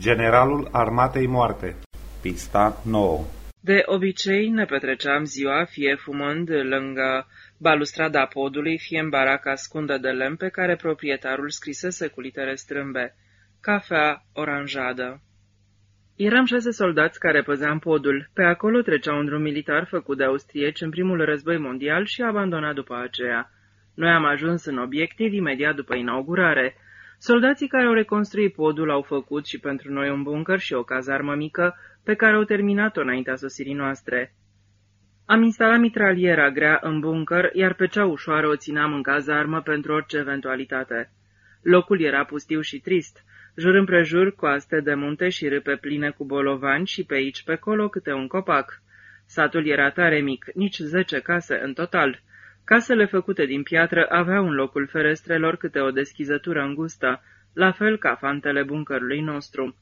Generalul Armatei Moarte Pista 9 De obicei ne petreceam ziua fie fumând lângă balustrada podului, fie în baraca scundă de lemn pe care proprietarul scrisese cu litere strâmbe, cafea oranjadă. Eram șase soldați care păzeam podul. Pe acolo trecea un drum militar făcut de austrieci în primul război mondial și abandonat după aceea. Noi am ajuns în obiectiv imediat după inaugurare. Soldații care au reconstruit podul au făcut și pentru noi un bunker și o cazarmă mică, pe care au terminat-o înaintea sosirii noastre. Am instalat mitraliera grea în bunker, iar pe cea ușoară o țineam în cazarmă pentru orice eventualitate. Locul era pustiu și trist, jur împrejur coaste de munte și râpe pline cu bolovani și pe aici pe colo câte un copac. Satul era tare mic, nici zece case în total. Casele făcute din piatră aveau în locul ferestrelor câte o deschizătură îngustă, la fel ca fantele buncărului nostru.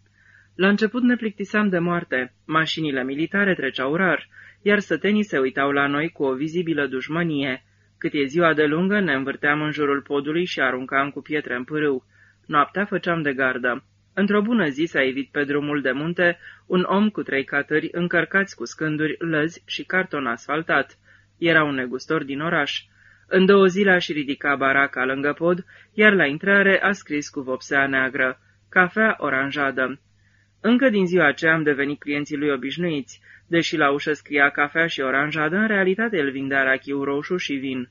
La început ne plictiseam de moarte, mașinile militare treceau rar, iar sătenii se uitau la noi cu o vizibilă dușmănie. Cât e ziua de lungă, ne învârteam în jurul podului și aruncam cu pietre în pârâu. Noaptea făceam de gardă. Într-o bună zi s-a evit pe drumul de munte un om cu trei catări încărcați cu scânduri, lăzi și carton asfaltat. Era un negustor din oraș. În două zile aș și ridica baraca lângă pod, iar la intrare a scris cu vopsea neagră, cafea oranjadă. Încă din ziua aceea am devenit clienții lui obișnuiți, deși la ușă scria cafea și oranjadă, în realitate el vindea rachiu roșu și vin.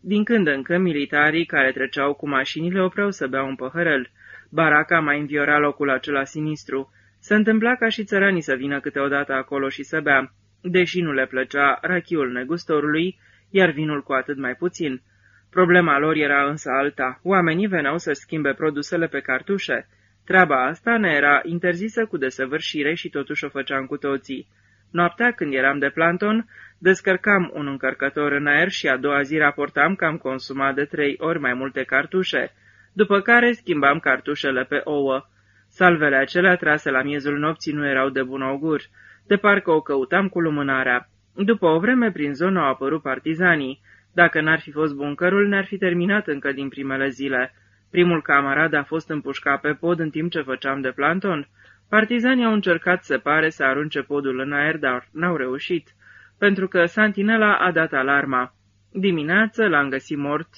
Din când în când, militarii care treceau cu mașinile opreau să bea un păhărel. Baraca mai înviora locul acela sinistru. Se întâmpla ca și țăranii să vină câteodată acolo și să bea, deși nu le plăcea rachiul negustorului, iar vinul cu atât mai puțin. Problema lor era însă alta. Oamenii veneau să schimbe produsele pe cartușe. Treaba asta ne era interzisă cu desăvârșire și totuși o făceam cu toții. Noaptea, când eram de planton, descărcam un încărcător în aer și a doua zi raportam că am consumat de trei ori mai multe cartușe, după care schimbam cartușele pe ouă. Salvele acelea trase la miezul nopții nu erau de bun augur, de parcă o căutam cu lumânarea. După o vreme, prin zonă au apărut partizanii. Dacă n-ar fi fost buncărul, ne-ar fi terminat încă din primele zile. Primul camarad a fost împușcat pe pod în timp ce făceam de planton. Partizanii au încercat, se pare, să arunce podul în aer, dar n-au reușit, pentru că Santinela a dat alarma. Dimineață l-am găsit mort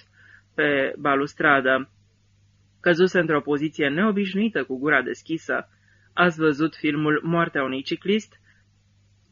pe balustradă. Căzuse într-o poziție neobișnuită cu gura deschisă. Ați văzut filmul Moartea unui ciclist?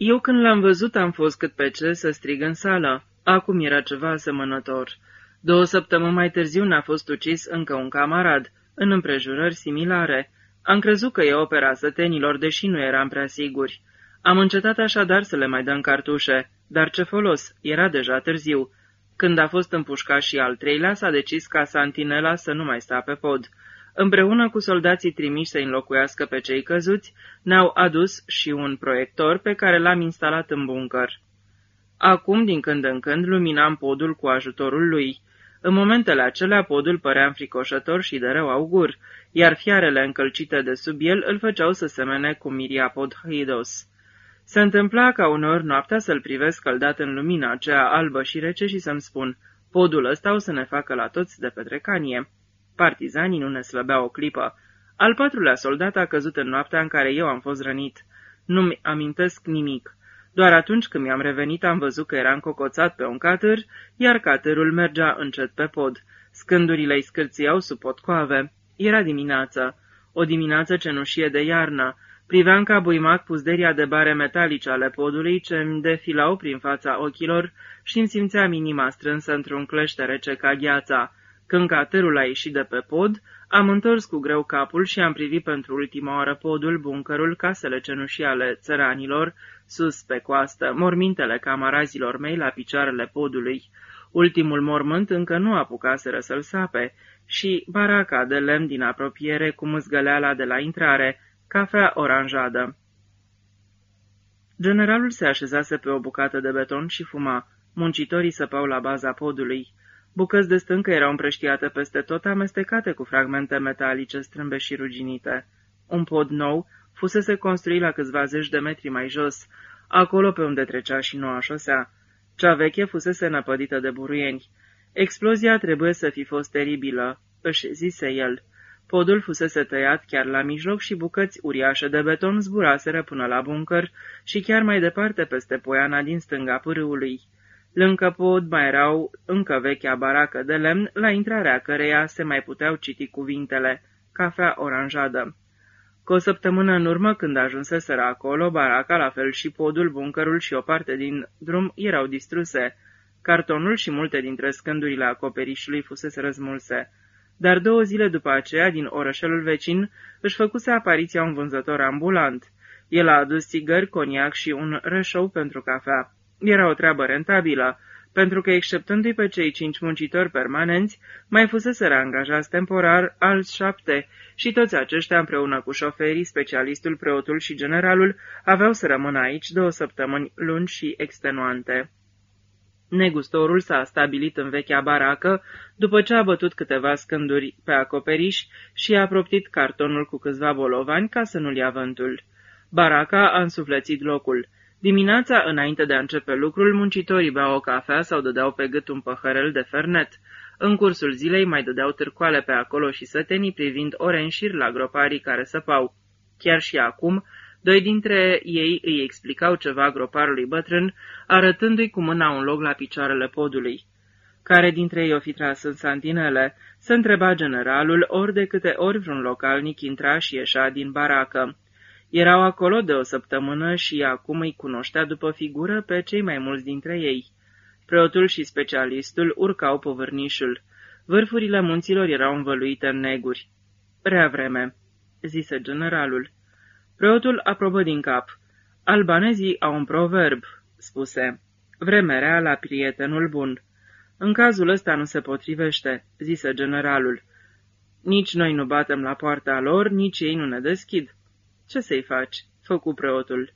Eu când l-am văzut am fost cât pe ce să strig în sală. Acum era ceva asemănător. Două săptămâni mai târziu n-a fost ucis încă un camarad, în împrejurări similare. Am crezut că e opera sătenilor, deși nu eram prea siguri. Am încetat așadar să le mai dăm cartușe, dar ce folos, era deja târziu. Când a fost împușcat și al treilea, s-a decis ca Santinela să nu mai sta pe pod. Împreună cu soldații trimiși să înlocuiască pe cei căzuți, ne-au adus și un proiector pe care l-am instalat în buncăr. Acum, din când în când, luminam podul cu ajutorul lui. În momentele acelea, podul părea înfricoșător și de rău augur, iar fiarele încălcite de sub el îl făceau să semene cu Miriapod Hidos. Se întâmpla ca uneori noaptea să-l privesc căldat în lumina aceea albă și rece și să-mi spun, podul ăsta o să ne facă la toți de petrecanie. Partizanii nu ne slăbeau o clipă. Al patrulea soldat a căzut în noaptea în care eu am fost rănit. Nu-mi amintesc nimic. Doar atunci când mi-am revenit am văzut că era încocoțat pe un catâr, iar catârul mergea încet pe pod. Scândurile îi scârțiau sub potcoave. Era dimineață. O dimineață cenușie de iarnă. Priveam ca buimac puzderia de bare metalice ale podului ce îmi defilau prin fața ochilor și îmi simțeam inima strânsă într-un clește rece ca gheața. Când catârul a ieșit de pe pod, am întors cu greu capul și am privit pentru ultima oară podul, buncărul, casele cenușii ale țăranilor, sus pe coastă, mormintele camarazilor mei la picioarele podului. Ultimul mormânt încă nu apucaseră să-l sape și baraca de lemn din apropiere cu mâzgăleala de la intrare, cafea oranjadă. Generalul se așezase pe o bucată de beton și fuma. Muncitorii săpau la baza podului. Bucăți de stâncă erau împrăștiate peste tot, amestecate cu fragmente metalice strâmbe și ruginite. Un pod nou fusese construit la câțiva zeci de metri mai jos, acolo pe unde trecea și noua șosea. Cea veche fusese năpădită de buruieni. Explozia trebuie să fi fost teribilă, își zise el. Podul fusese tăiat chiar la mijloc și bucăți uriașe de beton zburaseră până la buncăr și chiar mai departe peste poiana din stânga pârâului. Lângă pod mai erau încă vechea baracă de lemn, la intrarea căreia se mai puteau citi cuvintele, cafea oranjadă. Cu o săptămână în urmă, când ajunseseră acolo, baraca, la fel și podul, buncărul și o parte din drum erau distruse. Cartonul și multe dintre scândurile acoperișului fusese răzmulse. Dar două zile după aceea, din orășelul vecin, își făcuse apariția un vânzător ambulant. El a adus țigări, coniac și un rășou pentru cafea. Era o treabă rentabilă, pentru că, exceptându-i pe cei cinci muncitori permanenți, mai fusese angajați temporar alți șapte și toți aceștia, împreună cu șoferii, specialistul, preotul și generalul, aveau să rămână aici două săptămâni lungi și extenuante. Negustorul s-a stabilit în vechea baracă, după ce a bătut câteva scânduri pe acoperiș și a proptit cartonul cu câțiva bolovani ca să nu-l ia vântul. Baraca a însuflețit locul. Dimineața, înainte de a începe lucrul, muncitorii beau o cafea sau dădeau pe gât un păhărel de fernet. În cursul zilei mai dădeau târcoale pe acolo și sătenii privind ore în șir la groparii care săpau. Chiar și acum, doi dintre ei îi explicau ceva groparului bătrân, arătându-i cu mâna un loc la picioarele podului. Care dintre ei o fi tras în santinele? Se întreba generalul, ori de câte ori vreun localnic intra și ieșea din baracă. Erau acolo de o săptămână și acum îi cunoștea după figură pe cei mai mulți dintre ei. Preotul și specialistul urcau povârnișul. Vârfurile munților erau învăluite în neguri. Prea vreme, zise generalul. Preotul aprobă din cap. Albanezii au un proverb, spuse. Vremerea la prietenul bun. În cazul ăsta nu se potrivește, zise generalul. Nici noi nu batem la poarta lor, nici ei nu ne deschid. Ce să-i faci?" făcu preotul.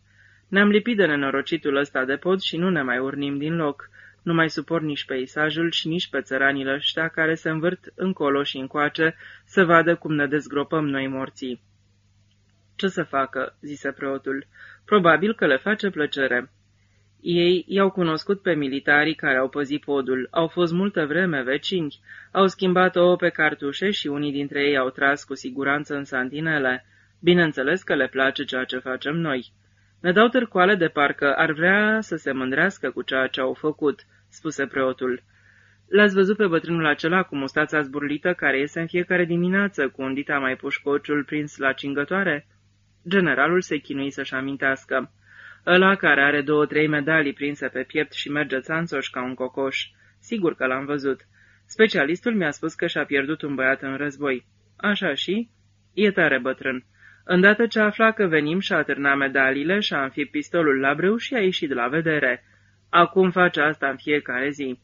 Ne-am lipit de nenorocitul ăsta de pod și nu ne mai urnim din loc. Nu mai suport nici peisajul și nici pe țăranii ăștia care se învârt încolo și încoace să vadă cum ne dezgropăm noi morții. Ce să facă?" zise preotul. Probabil că le face plăcere." Ei i-au cunoscut pe militarii care au păzit podul, au fost multă vreme vecini, au schimbat ouă pe cartușe și unii dintre ei au tras cu siguranță în santinele. Bineînțeles că le place ceea ce facem noi. Ne dau târcoale de parcă ar vrea să se mândrească cu ceea ce au făcut, spuse preotul. L-ați văzut pe bătrânul acela cu mustața zburlită care iese în fiecare dimineață cu un dita mai pușcociul prins la cingătoare? Generalul se chinui să-și amintească. Ăla care are două-trei medalii prinse pe piept și merge țanțoș ca un cocoș. Sigur că l-am văzut. Specialistul mi-a spus că și-a pierdut un băiat în război. Așa și? E tare bătrân. Îndată ce afla că venim și-a târnat medaliile și-a înfipt pistolul la brâu și a ieșit de la vedere. Acum face asta în fiecare zi.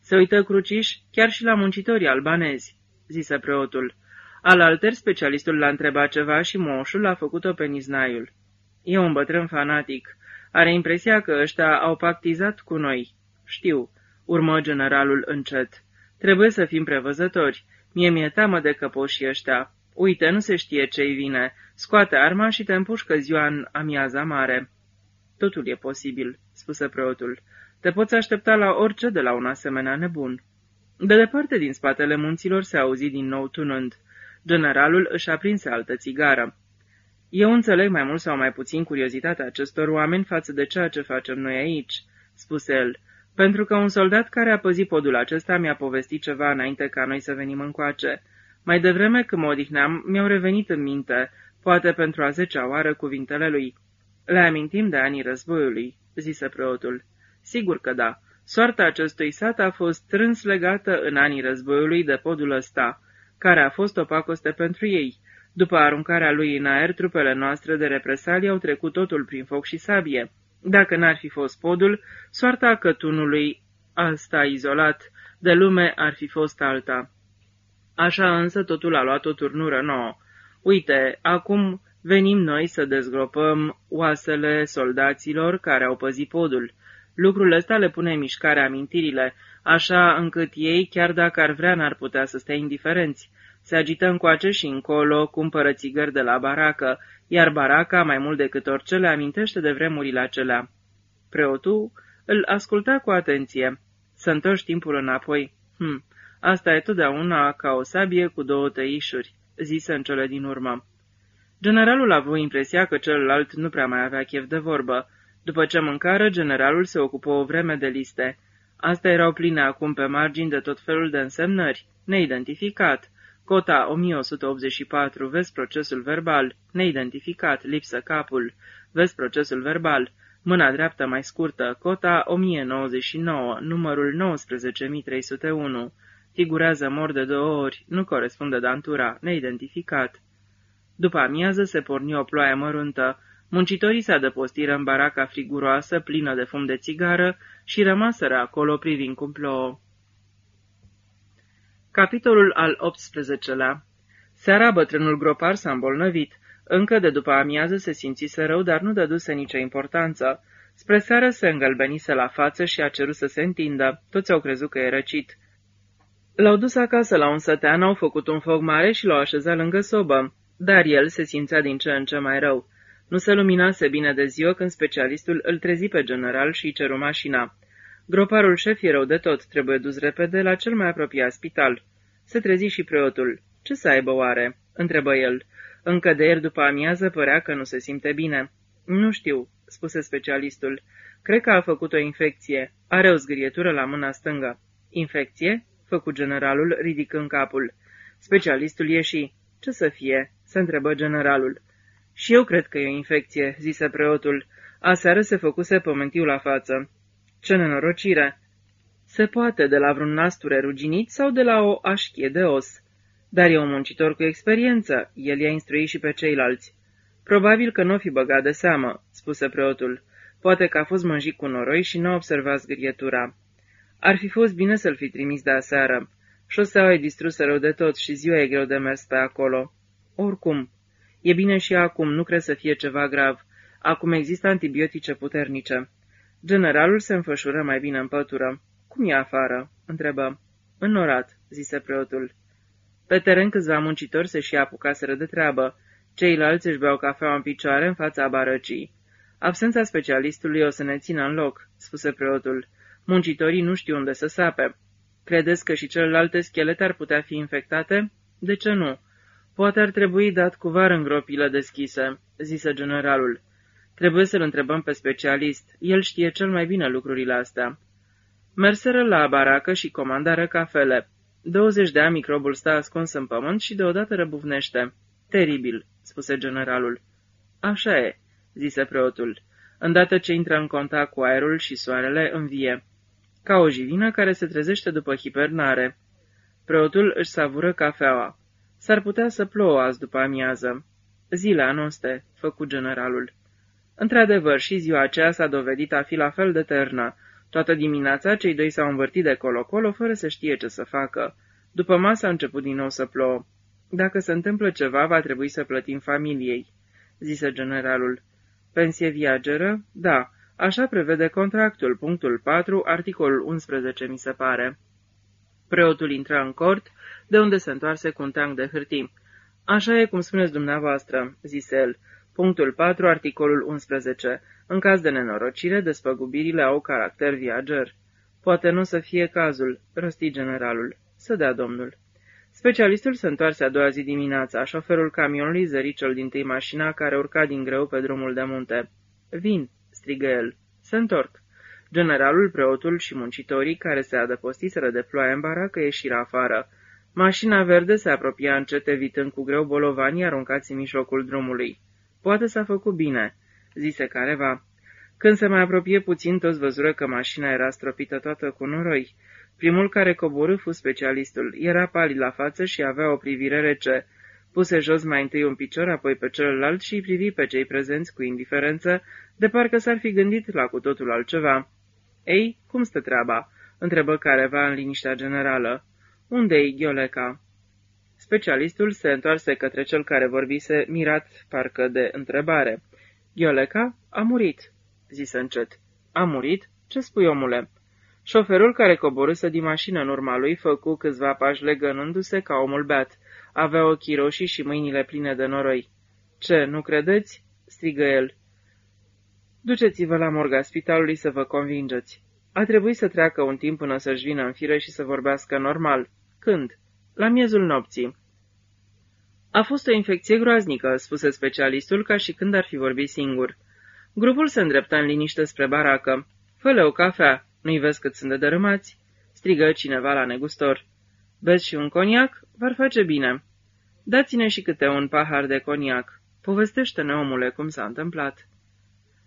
Se uită cruciș chiar și la muncitorii albanezi, zise preotul. Alalter, specialistul l-a întrebat ceva și moșul a făcut-o pe niznaiul. E un bătrân fanatic. Are impresia că ăștia au pactizat cu noi. Știu, urmă generalul încet. Trebuie să fim prevăzători. Mie mi-e teamă de căpoșii ăștia. Uite, nu se știe ce-i vine. Scoate arma și te împușcă ziua în amiaza mare. Totul e posibil, spuse preotul. Te poți aștepta la orice de la un asemenea nebun. De departe din spatele munților se auzi din nou tunând. Generalul își aprinse altă țigară. Eu înțeleg mai mult sau mai puțin curiozitatea acestor oameni față de ceea ce facem noi aici, spuse el, pentru că un soldat care a păzit podul acesta mi-a povestit ceva înainte ca noi să venim încoace. Mai devreme, când mă odihneam, mi-au revenit în minte, poate pentru a zecea oară, cuvintele lui. Le amintim de anii războiului, zise preotul. Sigur că da. Soarta acestui sat a fost strâns legată în anii războiului de podul ăsta, care a fost o pacoste pentru ei. După aruncarea lui în aer, trupele noastre de represalii au trecut totul prin foc și sabie. Dacă n-ar fi fost podul, soarta cătunului, asta izolat, de lume ar fi fost alta. Așa însă totul a luat o turnură nouă. Uite, acum venim noi să dezgropăm oasele soldaților care au păzit podul. Lucrul ăsta le pune în mișcare amintirile, așa încât ei, chiar dacă ar vrea, n-ar putea să stea indiferenți. Se agită încoace și încolo, cumpără țigări de la baracă, iar baraca, mai mult decât orice, le amintește de vremurile acelea. Preotul îl asculta cu atenție. Să întorci timpul înapoi. Hm, asta e totdeauna ca o sabie cu două tăișuri, zise în cele din urmă. Generalul a avut impresia că celălalt nu prea mai avea chef de vorbă. După ce mâncară, generalul se ocupă o vreme de liste. Astea erau pline acum pe margini de tot felul de însemnări. Neidentificat. Cota 1184, vezi procesul verbal. Neidentificat, lipsă capul. Vezi procesul verbal. Mâna dreaptă mai scurtă, cota 1099, numărul 19301. Figurează mor de două ori, nu corespunde dantura, neidentificat. După amiază se porni o ploaie măruntă. Muncitorii se adăpostiră în baraca friguroasă, plină de fum de țigară, și rămaseră acolo privind cum plouă. Capitolul al 18-lea Seara bătrânul gropar s-a îmbolnăvit. Încă de după amiază se simțise rău, dar nu dăduse nicio importanță. Spre seară se îngălbenise la față și a cerut să se întindă. Toți au crezut că e răcit. L-au dus acasă la un sătean, au făcut un foc mare și l-au așezat lângă sobă. Dar el se simțea din ce în ce mai rău. Nu se luminase bine de ziua când specialistul îl trezi pe general și îi ceru mașina. Groparul șef e rău de tot, trebuie dus repede la cel mai apropiat spital. Se trezi și preotul. Ce să aibă oare?" întrebă el. Încă de ieri după amiază părea că nu se simte bine. Nu știu," spuse specialistul. Cred că a făcut o infecție. Are o zgârietură la mâna stângă." Infecție?" Făcu generalul, ridicând capul. Specialistul ieși. Ce să fie?" se întrebă generalul. Și eu cred că e o infecție," zise preotul. Aseară se făcuse pământiu la față. Ce nenorocire! Se poate de la vreun nasture ruginit sau de la o așchie de os. Dar e un muncitor cu experiență, el i-a instruit și pe ceilalți. Probabil că nu o fi băgat de seamă, spuse preotul. Poate că a fost mânjit cu noroi și nu a observat zgârietura. Ar fi fost bine să-l fi trimis de aseară. Șoseaua e distrusă rău de tot și ziua e greu de mers pe acolo. Oricum, e bine și acum, nu cred să fie ceva grav. Acum există antibiotice puternice. Generalul se înfășură mai bine în pătură. Cum e afară?" întrebă. Înnorat," zise preotul. Pe teren câțiva muncitori se și apucaseră de treabă. Ceilalți își beau cafea în picioare în fața barăcii. Absența specialistului o să ne țină în loc," spuse preotul. Muncitorii nu știu unde să sape. Credeți că și celelalte schelete ar putea fi infectate? De ce nu? Poate ar trebui dat cu var în gropile deschise," zise generalul. Trebuie să-l întrebăm pe specialist. El știe cel mai bine lucrurile astea. Merseră la baracă și comandară cafele. 20 de ani microbul stă ascuns în pământ și deodată răbufnește. Teribil, spuse generalul. Așa e, zise preotul. Îndată ce intră în contact cu aerul și soarele, învie. Ca o jivină care se trezește după hibernare. Preotul își savură cafeaua. S-ar putea să plouă azi după amiază. Zile anoste, făcu generalul. Într-adevăr, și ziua aceea s-a dovedit a fi la fel de ternă. Toată dimineața cei doi s-au învârtit de colo-colo fără să știe ce să facă. După masă a început din nou să plouă. Dacă se întâmplă ceva, va trebui să plătim familiei, zise generalul. Pensie viageră? Da, așa prevede contractul, punctul 4, articolul 11, mi se pare. Preotul intră în cort, de unde se întoarse cu un teanc de hârtii. Așa e cum spuneți dumneavoastră, zise el. Punctul 4, articolul 11. În caz de nenorocire, despăgubirile au caracter viager. Poate nu să fie cazul, răsti generalul. Să dea domnul. Specialistul se întoarse a doua zi dimineața. Șoferul camionului zări cel din tâi mașina care urca din greu pe drumul de munte. Vin, strigă el. Se întorc. Generalul, preotul și muncitorii, care se adăpostiseră de ploaie în baracă, ieșiră afară. Mașina verde se apropia încet, evitând cu greu bolovanii aruncați în mijlocul drumului. Poate s-a făcut bine, zise careva. Când se mai apropie puțin, toți văzură că mașina era stropită toată cu noroi. Primul care coborâ fu specialistul. Era palid la față și avea o privire rece. Puse jos mai întâi un picior, apoi pe celălalt și îi privi pe cei prezenți cu indiferență, de parcă s-ar fi gândit la cu totul altceva. Ei, cum stă treaba?" întrebă careva în liniștea generală. Unde-i Ghioleca?" Specialistul se întoarse către cel care vorbise, mirat parcă de întrebare. Ghioleca a murit, zise încet. A murit? Ce spui, omule? Șoferul care coborâse din mașină în urma lui făcu câțiva pași legănându-se ca omul beat. Avea ochii roșii și mâinile pline de noroi. Ce, nu credeți?" strigă el. Duceți-vă la morga spitalului să vă convingeți. A trebuit să treacă un timp până să-și vină în fire și să vorbească normal. Când? La miezul nopții. A fost o infecție groaznică, spuse specialistul, ca și când ar fi vorbit singur. Grupul se îndreptă în liniște spre baracă. Fă o cafea, nu-i vezi cât sunt de dărâmați? strigă cineva la negustor. Beți și un coniac? V-ar face bine. Dați-ne și câte un pahar de coniac. Povestește-ne, omule, cum s-a întâmplat.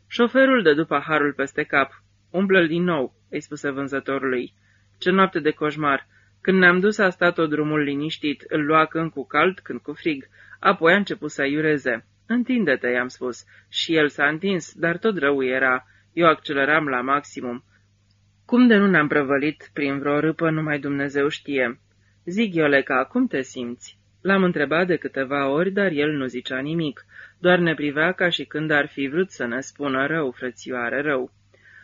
Șoferul dădu paharul peste cap. Umplă-l din nou, îi spuse vânzătorului. Ce noapte de coșmar! Când ne-am dus a stat o drumul liniștit, îl lua când cu cald, când cu frig. Apoi a început să iureze. Întinde-te, i-am spus. Și el s-a întins, dar tot rău era. Eu acceleram la maximum. Cum de nu ne-am prăvălit prin vreo râpă, numai Dumnezeu știe. Zig, Ioleca, cum te simți? L-am întrebat de câteva ori, dar el nu zicea nimic. Doar ne privea ca și când ar fi vrut să ne spună rău, frățioare, rău.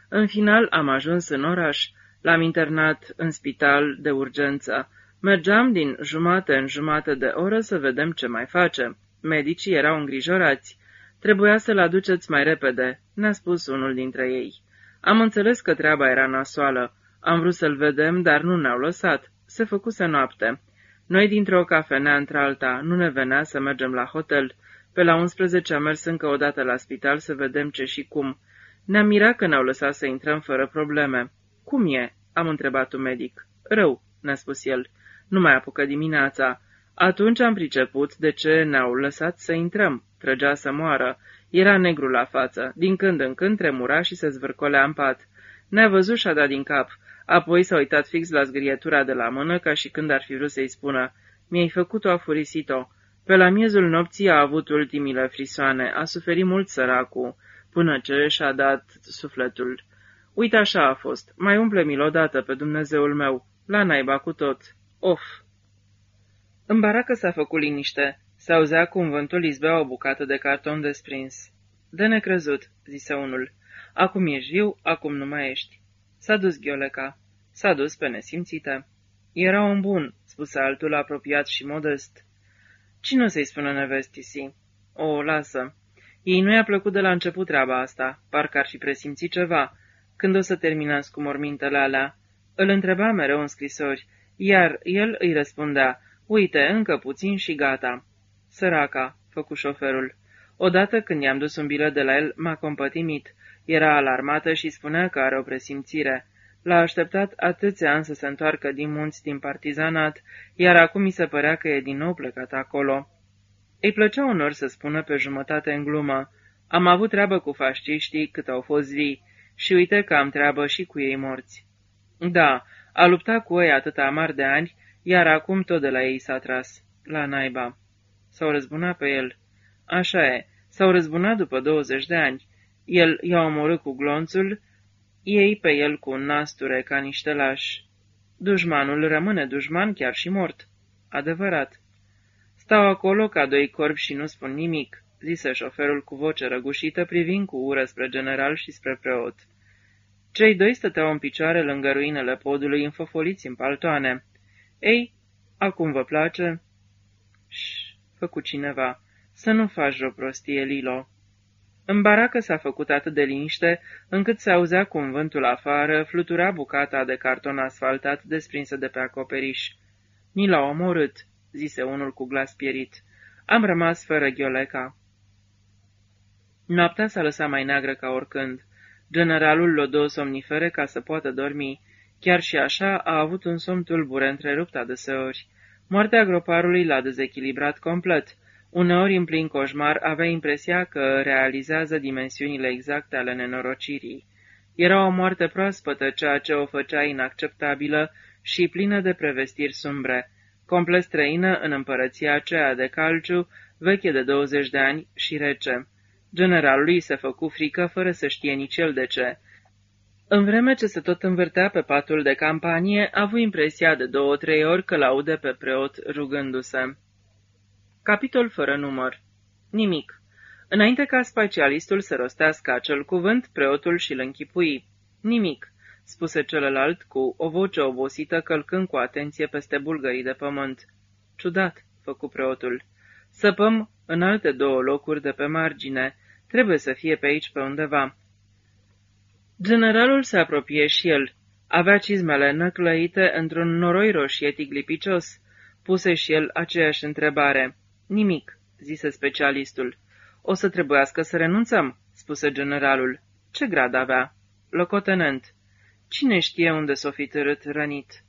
În final am ajuns în oraș. L-am internat în spital de urgență. Mergeam din jumate în jumate de oră să vedem ce mai face. Medicii erau îngrijorați. Trebuia să-l aduceți mai repede, ne-a spus unul dintre ei. Am înțeles că treaba era nasoală. Am vrut să-l vedem, dar nu ne-au lăsat. Se făcuse noapte. Noi dintr-o cafenea într-alta nu ne venea să mergem la hotel. Pe la 11 am mers încă o dată la spital să vedem ce și cum. Ne-am mirat că ne-au lăsat să intrăm fără probleme. Cum e?" am întrebat un medic. Rău," ne-a spus el. Nu mai apucă dimineața. Atunci am priceput de ce ne-au lăsat să intrăm. Trăgea să moară. Era negru la față. Din când în când tremura și se zvârcolea în pat. Ne-a văzut și a dat din cap. Apoi s-a uitat fix la zgrietura de la mână, ca și când ar fi vrut să-i spună. Mi-ai făcut-o, a furisit-o. Pe la miezul nopții a avut ultimile frisoane. A suferit mult săracul, până ce și-a dat sufletul. Uite așa a fost. Mai umple-mi-l odată pe Dumnezeul meu. La naiba cu tot. Of! În baracă s-a făcut liniște. Se auzea cum vântul izbea o bucată de carton desprins. De necrezut, zise unul. Acum ești viu, acum nu mai ești. S-a dus Ghioleca. S-a dus pe nesimțite. Era un bun, spuse altul apropiat și modest. Cine o să-i spună nevestisi? O, lasă. Ei nu i-a plăcut de la început treaba asta, parcă ar fi presimțit ceva. Când o să terminați cu mormintele alea? Îl întreba mereu în scrisori, iar el îi răspundea, uite, încă puțin și gata. Săraca, făcu șoferul. Odată când i-am dus un bilet de la el, m-a compătimit. Era alarmată și spunea că are o presimțire. L-a așteptat atâția ani să se întoarcă din munți din partizanat, iar acum mi se părea că e din nou plecat acolo. Îi plăcea unor să spună pe jumătate în glumă, am avut treabă cu fasciștii cât au fost vii și uite că am treabă și cu ei morți. Da, a luptat cu ei atâta amar de ani, iar acum tot de la ei s-a tras, la naiba. S-au răzbunat pe el. Așa e, s-au răzbunat după 20 de ani. El i-a omorât cu glonțul, ei pe el cu un nasture ca niște lași. Dușmanul rămâne dușman chiar și mort. Adevărat. Stau acolo ca doi corbi și nu spun nimic, zise șoferul cu voce răgușită, privind cu ură spre general și spre preot. Cei doi stăteau în picioare lângă ruinele podului, înfăfoliți în paltoane. Ei, acum vă place?" Ș, făcu cineva, să nu faci o prostie, Lilo." În baracă s-a făcut atât de liniște, încât se auzea cum vântul afară flutura bucata de carton asfaltat desprinsă de pe acoperiș. Ni l-a omorât, zise unul cu glas pierit. Am rămas fără ghioleca. Noaptea s-a lăsat mai neagră ca oricând. Generalul l-o două somnifere ca să poată dormi. Chiar și așa a avut un somn tulbure întrerupt adeseori. Moartea groparului l-a dezechilibrat complet. Uneori, în plin coșmar, avea impresia că realizează dimensiunile exacte ale nenorocirii. Era o moarte proaspătă, ceea ce o făcea inacceptabilă și plină de prevestiri sumbre, complet străină în împărăția aceea de calciu, veche de 20 de ani și rece. Generalului se făcu frică fără să știe nici el de ce. În vreme ce se tot învârtea pe patul de campanie, a avut impresia de două-trei ori că laude pe preot rugându-se. Capitol fără număr. Nimic. Înainte ca specialistul să rostească acel cuvânt, preotul și-l închipui. Nimic, spuse celălalt cu o voce obosită călcând cu atenție peste bulgării de pământ. Ciudat, făcu preotul. Săpăm în alte două locuri de pe margine. Trebuie să fie pe aici pe undeva. Generalul se apropie și el. Avea cizmele năclăite într-un noroi roșietic lipicios. Puse și el aceeași întrebare. Nimic, zise specialistul. O să trebuiască să renunțăm, spuse generalul. Ce grad avea? Locotenent. Cine știe unde s-o fi târât rănit?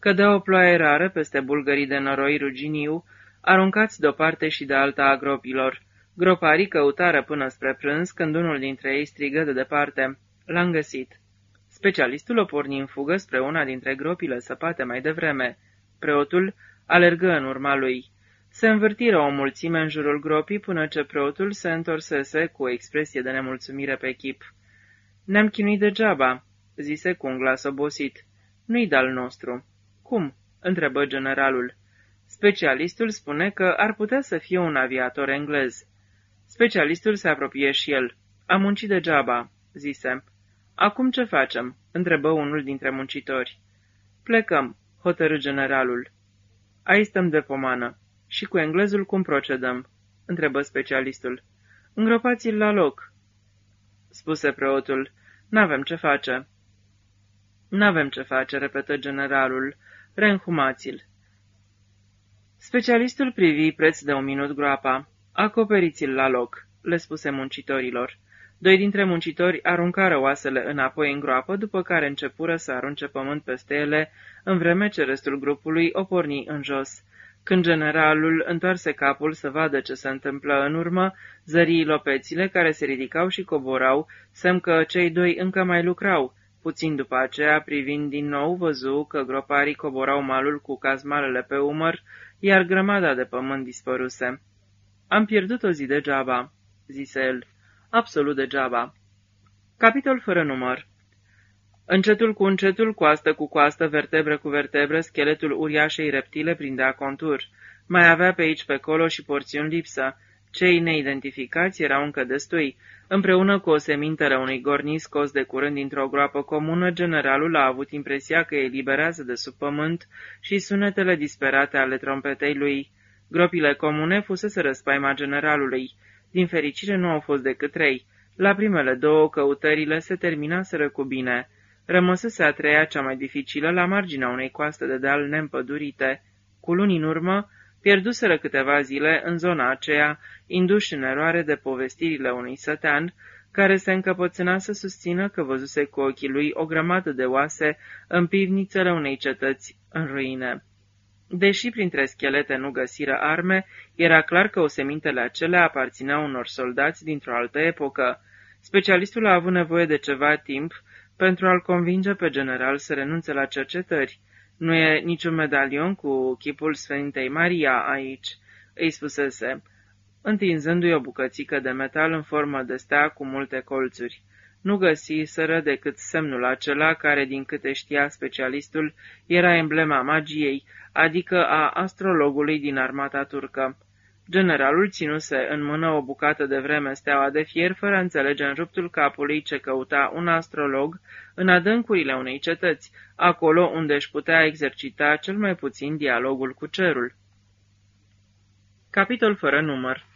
Cădea o ploaie rară peste bulgării de noroi ruginiu, aruncați de-o parte și de alta a gropilor. Groparii căutară până spre prânz, când unul dintre ei strigă de departe. L-am găsit. Specialistul o porni în fugă spre una dintre gropile săpate mai devreme. Preotul alergă în urma lui. Se învârtiră o mulțime în jurul gropii până ce preotul se întorsese cu o expresie de nemulțumire pe chip. Ne-am chinuit degeaba, zise cu un glas obosit. Nu-i dal nostru. Cum? întrebă generalul. Specialistul spune că ar putea să fie un aviator englez. Specialistul se apropie și el. Am muncit degeaba, zise. Acum ce facem? întrebă unul dintre muncitori. Plecăm, hotărâ generalul. Aici stăm de pomană. Și cu englezul cum procedăm? întrebă specialistul. Îngropați-l la loc, spuse preotul. N-avem ce face. N-avem ce face, repetă generalul. Reînhumați-l. Specialistul privi preț de un minut groapa. Acoperiți-l la loc, le spuse muncitorilor. Doi dintre muncitori aruncară oasele înapoi în groapă, după care începură să arunce pământ peste ele, în vreme ce restul grupului o porni în jos. Când generalul întoarse capul să vadă ce se întâmplă în urmă, zării lopețile care se ridicau și coborau, semn că cei doi încă mai lucrau. Puțin după aceea, privind din nou, văzu că groparii coborau malul cu cazmalele pe umăr, iar grămada de pământ dispăruse. Am pierdut o zi degeaba," zise el. Absolut degeaba." Capitol fără număr Încetul cu încetul, coastă cu coastă, vertebră cu vertebră, scheletul uriașei reptile prindea contur. Mai avea pe aici pe colo și porțiuni lipsă. Cei neidentificați erau încă destui. Împreună cu o seminteră unui gorniț scos de curând dintr-o groapă comună, generalul a avut impresia că eliberează de sub pământ și sunetele disperate ale trompetei lui. Gropile comune fusese răspaima generalului. Din fericire nu au fost decât trei. La primele două căutările se terminaseră cu bine. Rămăsese a treia cea mai dificilă la marginea unei coaste de deal neîmpădurite. Cu luni în urmă, pierduseră câteva zile în zona aceea, induși în eroare de povestirile unui sătean, care se încăpățâna să susțină că văzuse cu ochii lui o grămadă de oase în pivnițele unei cetăți în ruine. Deși printre schelete nu găsiră arme, era clar că osemintele acelea aparțineau unor soldați dintr-o altă epocă. Specialistul a avut nevoie de ceva timp pentru a-l convinge pe general să renunțe la cercetări. Nu e niciun medalion cu chipul Sfintei Maria aici, îi spusese, întinzându-i o bucățică de metal în formă de stea cu multe colțuri. Nu găsi sără decât semnul acela care, din câte știa specialistul, era emblema magiei, adică a astrologului din armata turcă. Generalul ținuse în mână o bucată de vreme steaua de fier, fără a înțelege în ruptul capului ce căuta un astrolog în adâncurile unei cetăți, acolo unde își putea exercita cel mai puțin dialogul cu cerul. Capitol fără număr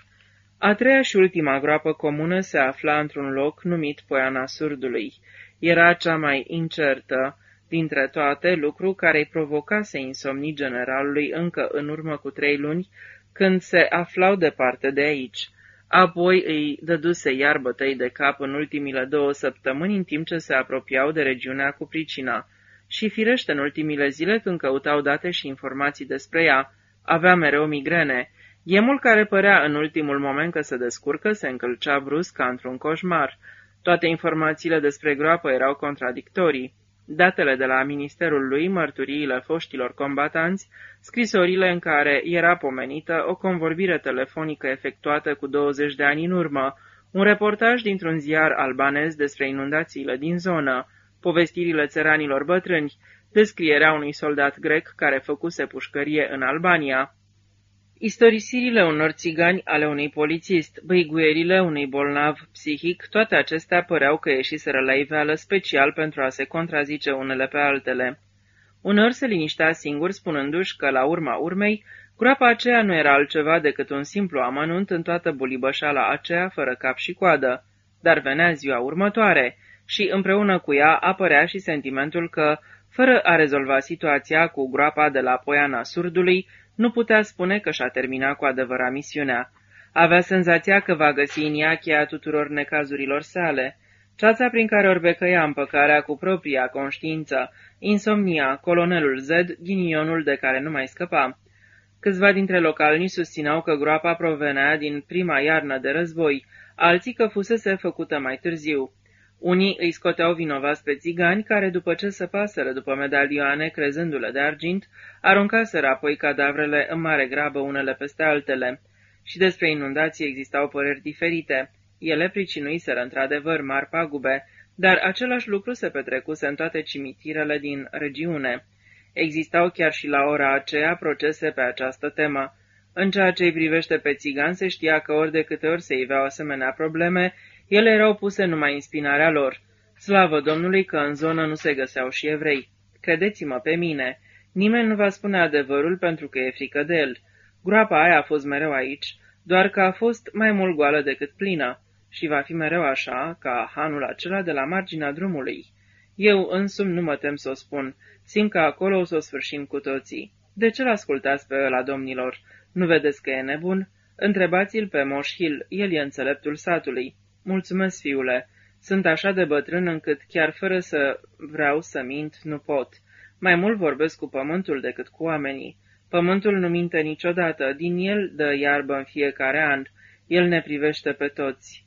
A treia și ultima groapă comună se afla într-un loc numit Poiana Surdului. Era cea mai incertă dintre toate, lucru care îi provocase insomnii generalului încă în urmă cu trei luni, când se aflau departe de aici. Apoi îi dăduse iar bătăi de cap în ultimile două săptămâni, în timp ce se apropiau de regiunea cu pricina. Și firește în ultimile zile, când căutau date și informații despre ea, avea mereu migrene. Iemul care părea în ultimul moment că se descurcă se încălcea brusc ca într-un coșmar. Toate informațiile despre groapă erau contradictorii datele de la ministerul lui, mărturiile foștilor combatanți, scrisorile în care era pomenită o convorbire telefonică efectuată cu 20 de ani în urmă, un reportaj dintr-un ziar albanez despre inundațiile din zonă, povestirile țăranilor bătrâni, descrierea unui soldat grec care făcuse pușcărie în Albania, Istorisirile unor țigani ale unui polițist, băiguierile unui bolnav psihic, toate acestea păreau că ieșiseră la iveală special pentru a se contrazice unele pe altele. Uneori se liniștea singur spunându-și că, la urma urmei, groapa aceea nu era altceva decât un simplu amănunt în toată bulibășala aceea fără cap și coadă. Dar venea ziua următoare și împreună cu ea apărea și sentimentul că, fără a rezolva situația cu groapa de la Poiana Surdului, Nu putea spune că și-a terminat cu adevărat misiunea. Avea senzația că va găsi în ea cheia tuturor necazurilor sale. Ceața prin care orbecăia împăcarea cu propria conștiință, insomnia, colonelul Z, ghinionul de care nu mai scăpa. Câțiva dintre localni susțineau că groapa provenea din prima iarnă de război, alții că fusese făcută mai târziu. Unii îi scoteau vinovați pe țigani care, după ce se paseră după medalioane, crezându-le de argint, aruncaseră apoi cadavrele în mare grabă unele peste altele. Și despre inundații existau păreri diferite. Ele pricinuiseră într-adevăr mari pagube, dar același lucru se petrecuse în toate cimitirele din regiune. Existau chiar și la ora aceea procese pe această temă. În ceea ce îi privește pe țigan, se știa că ori de câte ori se iveau asemenea probleme, ele erau puse numai în spinarea lor. Slavă Domnului că în zonă nu se găseau și evrei. Credeți-mă pe mine, nimeni nu va spune adevărul pentru că e frică de el. Groapa aia a fost mereu aici, doar că a fost mai mult goală decât plină și va fi mereu așa, ca hanul acela de la marginea drumului. Eu însumi nu mă tem să o spun, simt că acolo o să o sfârșim cu toții. De ce l-ascultați pe ăla, domnilor? Nu vedeți că e nebun? Întrebați-l pe Moș Hill, el e înțeleptul satului. Mulțumesc, fiule. Sunt așa de bătrân încât chiar fără să vreau să mint, nu pot. Mai mult vorbesc cu pământul decât cu oamenii. Pământul nu minte niciodată, din el dă iarbă în fiecare an. El ne privește pe toți.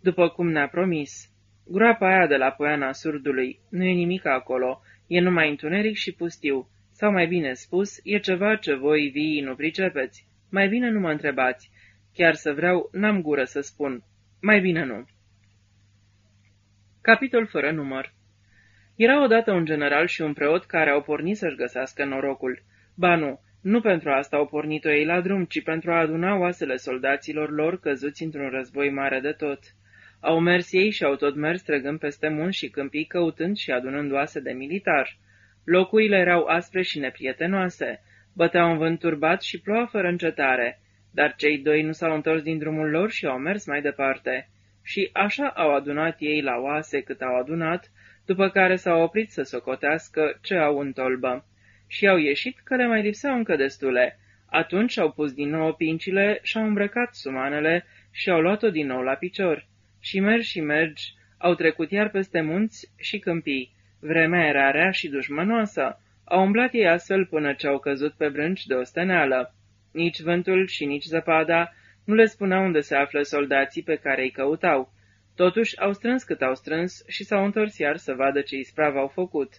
După cum ne-a promis. Groapa aia de la poiana surdului, nu e nimic acolo, e numai întuneric și pustiu. Sau mai bine spus, e ceva ce voi vii nu pricepeți. Mai bine nu mă întrebați. Chiar să vreau, n-am gură să spun. Mai bine nu. Capitol fără număr Era odată un general și un preot care au pornit să-și găsească norocul. Ba nu, nu pentru asta au pornit-o ei la drum, ci pentru a aduna oasele soldaților lor căzuți într-un război mare de tot. Au mers ei și au tot mers trăgând peste munți și câmpii căutând și adunând oase de militar. Locurile erau aspre și neprietenoase, băteau un vânt turbat și ploua fără încetare, dar cei doi nu s-au întors din drumul lor și au mers mai departe. Și așa au adunat ei la oase cât au adunat, după care s-au oprit să socotească ce au în tolbă. Și au ieșit că le mai lipseau încă destule. Atunci au pus din nou pincile și-au îmbrăcat sumanele și au luat-o din nou la picior. Și mergi și mergi, au trecut iar peste munți și câmpii. Vremea era rea și dușmănoasă. Au umblat ei astfel până ce au căzut pe brânci de osteneală. Nici vântul și nici zăpada nu le spuneau unde se află soldații pe care îi căutau. Totuși au strâns cât au strâns și s-au întors iar să vadă ce isprav au făcut.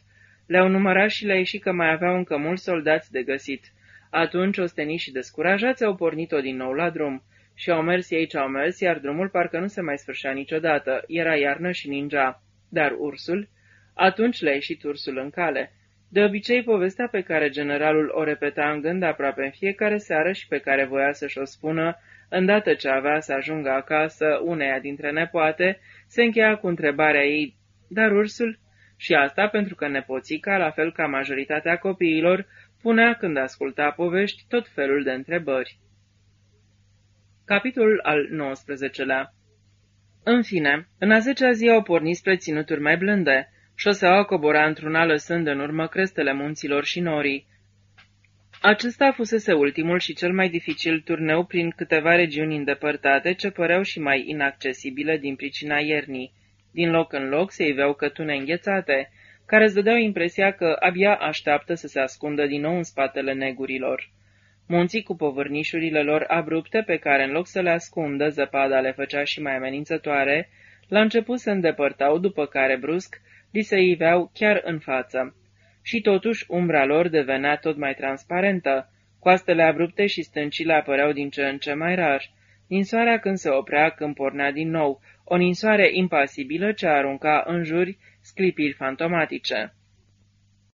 Le-au numărat și le-a ieșit că mai aveau încă mulți soldați de găsit. Atunci, osteniți și descurajați, au pornit-o din nou la drum. Și au mers ei ce au mers, iar drumul parcă nu se mai sfârșea niciodată. Era iarnă și ninja. Dar ursul? Atunci le-a ieșit ursul în cale. De obicei, povestea pe care generalul o repeta în gând aproape în fiecare seară și pe care voia să-și o spună, îndată ce avea să ajungă acasă uneia dintre nepoate, se încheia cu întrebarea ei, dar ursul? Și asta pentru că nepoțica, la fel ca majoritatea copiilor, punea când asculta povești tot felul de întrebări. Capitolul al 19-lea În fine, în a zecea zi au pornit spre ținuturi mai blânde, Șoseaua cobora într-una lăsând în urmă crestele munților și norii. Acesta fusese ultimul și cel mai dificil turneu prin câteva regiuni îndepărtate ce păreau și mai inaccesibile din pricina iernii. Din loc în loc se iveau cătune înghețate, care îți dădeau impresia că abia așteaptă să se ascundă din nou în spatele negurilor. Munții cu povârnișurile lor abrupte, pe care în loc să le ascundă, zăpada le făcea și mai amenințătoare, la început se îndepărtau, după care brusc li se iveau chiar în față. Și totuși umbra lor devenea tot mai transparentă, coastele abrupte și stâncile apăreau din ce în ce mai rar. Ninsoarea când se oprea, când pornea din nou, o ninsoare impasibilă ce arunca în juri sclipiri fantomatice.